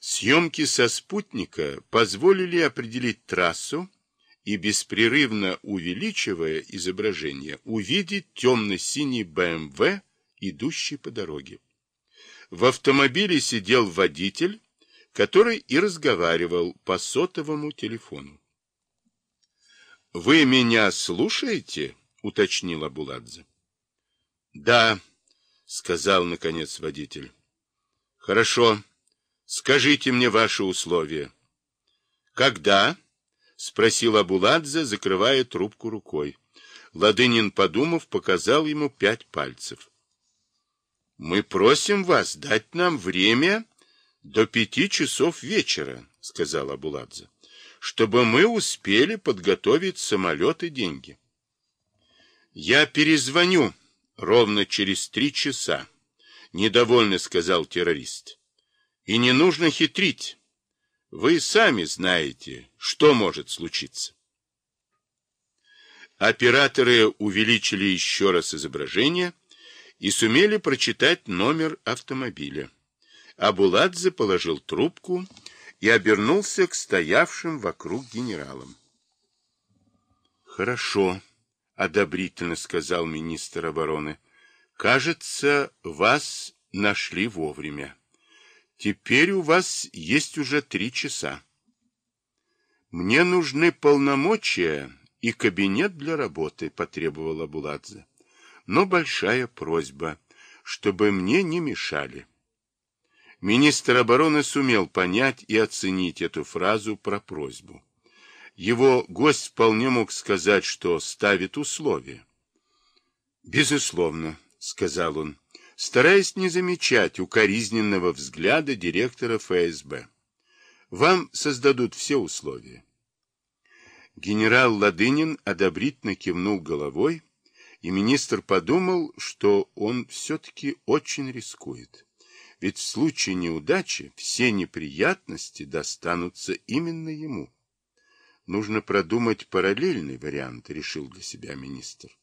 Съемки со спутника позволили определить трассу и, беспрерывно увеличивая изображение, увидеть темно-синий БМВ, идущий по дороге. В автомобиле сидел водитель, который и разговаривал по сотовому телефону. «Вы меня слушаете?» — уточнил Абуладзе. «Да», — сказал, наконец, водитель. «Хорошо. Скажите мне ваши условия». «Когда?» — спросил Абуладзе, закрывая трубку рукой. Ладынин, подумав, показал ему пять пальцев. «Мы просим вас дать нам время до пяти часов вечера», — сказал Абуладзе, «чтобы мы успели подготовить самолет и деньги». «Я перезвоню ровно через три часа», — недовольно сказал террорист. «И не нужно хитрить. Вы сами знаете, что может случиться». Операторы увеличили еще раз изображение — и сумели прочитать номер автомобиля. Абуладзе положил трубку и обернулся к стоявшим вокруг генералам. «Хорошо», — одобрительно сказал министр обороны. «Кажется, вас нашли вовремя. Теперь у вас есть уже три часа. Мне нужны полномочия и кабинет для работы», — потребовал Абуладзе но большая просьба, чтобы мне не мешали. Министр обороны сумел понять и оценить эту фразу про просьбу. Его гость вполне мог сказать, что ставит условия. «Безусловно», — сказал он, стараясь не замечать укоризненного взгляда директора ФСБ. «Вам создадут все условия». Генерал Ладынин одобрительно кивнул головой, и министр подумал, что он все-таки очень рискует. Ведь в случае неудачи все неприятности достанутся именно ему. Нужно продумать параллельный вариант, решил для себя министр.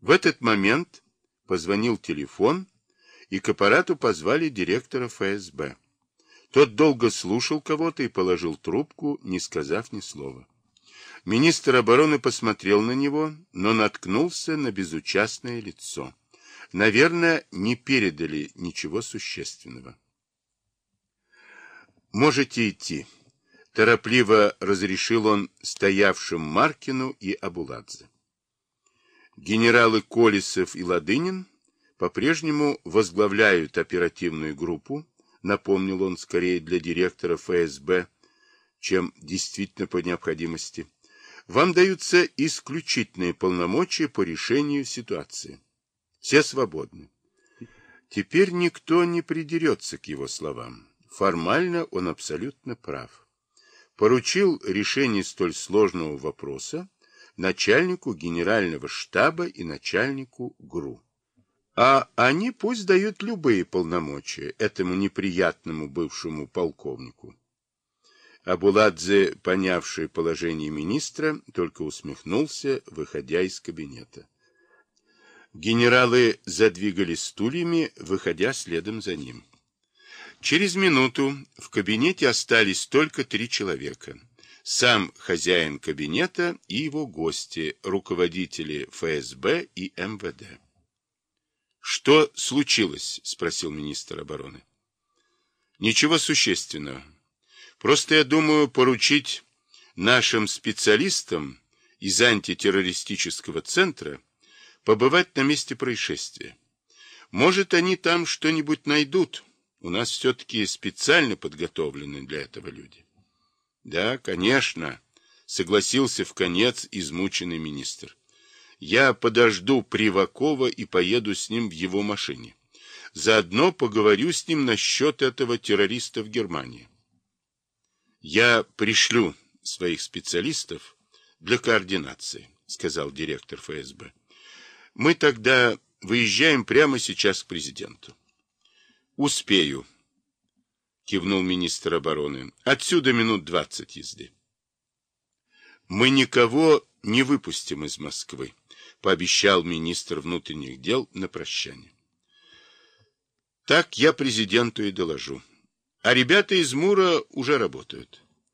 В этот момент позвонил телефон, и к аппарату позвали директора ФСБ. Тот долго слушал кого-то и положил трубку, не сказав ни слова. Министр обороны посмотрел на него, но наткнулся на безучастное лицо. Наверное, не передали ничего существенного. «Можете идти», — торопливо разрешил он стоявшим Маркину и Абуладзе. Генералы Колесов и Ладынин по-прежнему возглавляют оперативную группу, напомнил он скорее для директора ФСБ, чем действительно по необходимости. Вам даются исключительные полномочия по решению ситуации. Все свободны. Теперь никто не придерется к его словам. Формально он абсолютно прав. Поручил решение столь сложного вопроса начальнику генерального штаба и начальнику ГРУ. А они пусть дают любые полномочия этому неприятному бывшему полковнику. Абуладзе, понявший положение министра, только усмехнулся, выходя из кабинета. Генералы задвигали стульями, выходя следом за ним. Через минуту в кабинете остались только три человека. Сам хозяин кабинета и его гости, руководители ФСБ и МВД. «Что случилось?» – спросил министр обороны. «Ничего существенного. Просто я думаю поручить нашим специалистам из антитеррористического центра побывать на месте происшествия. Может, они там что-нибудь найдут. У нас все-таки специально подготовлены для этого люди. Да, конечно, согласился в конец измученный министр. Я подожду Привакова и поеду с ним в его машине. Заодно поговорю с ним насчет этого террориста в Германии. Я пришлю своих специалистов для координации, сказал директор ФСБ. Мы тогда выезжаем прямо сейчас к президенту. Успею, кивнул министр обороны. Отсюда минут двадцать езды. Мы никого не выпустим из Москвы, пообещал министр внутренних дел на прощание. Так я президенту и доложу. А ребята из Мура уже работают.